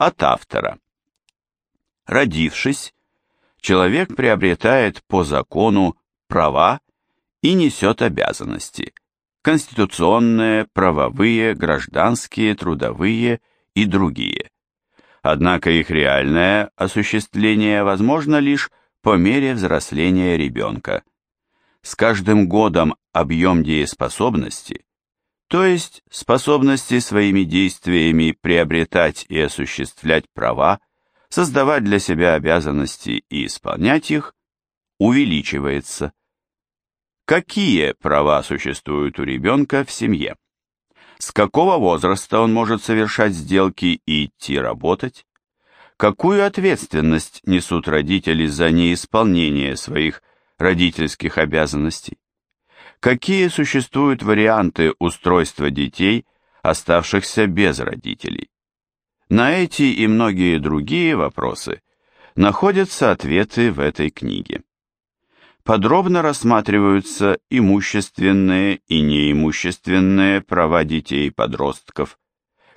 От автора. Родившись, человек приобретает по закону права и несет обязанности. Конституционные, правовые, гражданские, трудовые и другие. Однако их реальное осуществление возможно лишь по мере взросления ребенка. С каждым годом объем дееспособности, то есть способности своими действиями приобретать и осуществлять права, создавать для себя обязанности и исполнять их, увеличивается. Какие права существуют у ребенка в семье? С какого возраста он может совершать сделки и идти работать? Какую ответственность несут родители за неисполнение своих родительских обязанностей? Какие существуют варианты устройства детей, оставшихся без родителей? На эти и многие другие вопросы находятся ответы в этой книге. Подробно рассматриваются имущественные и неимущественные права детей и подростков,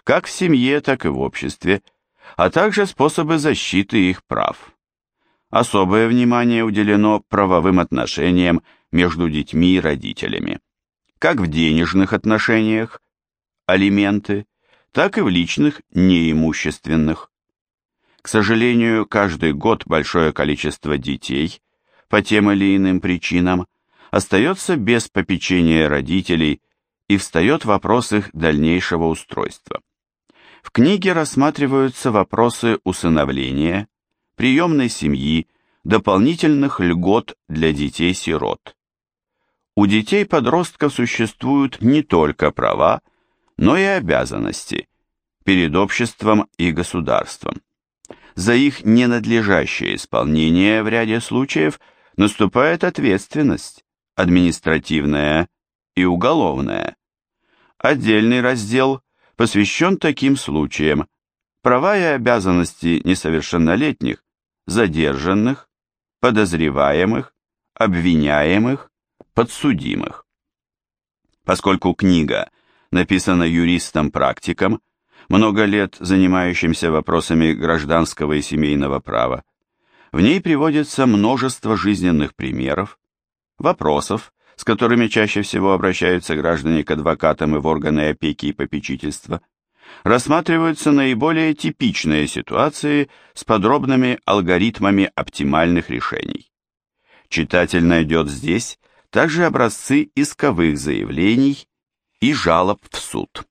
как в семье, так и в обществе, а также способы защиты их прав. Особое внимание уделено правовым отношениям между детьми и родителями, как в денежных отношениях, алименты, так и в личных неимущественных. К сожалению, каждый год большое количество детей по тем или иным причинам остается без попечения родителей и встает вопрос их дальнейшего устройства. В книге рассматриваются вопросы усыновления, приемной семьи, дополнительных льгот для детей-сирот. У детей-подростков существуют не только права, но и обязанности перед обществом и государством. За их ненадлежащее исполнение в ряде случаев наступает ответственность, административная и уголовная. Отдельный раздел посвящен таким случаям. Права и обязанности несовершеннолетних, задержанных, подозреваемых, обвиняемых, подсудимых. Поскольку книга написана юристом-практиком, много лет занимающимся вопросами гражданского и семейного права, в ней приводится множество жизненных примеров, вопросов, с которыми чаще всего обращаются граждане к адвокатам и в органы опеки и попечительства, рассматриваются наиболее типичные ситуации с подробными алгоритмами оптимальных решений. Читатель найдет здесь также образцы исковых заявлений и жалоб в суд.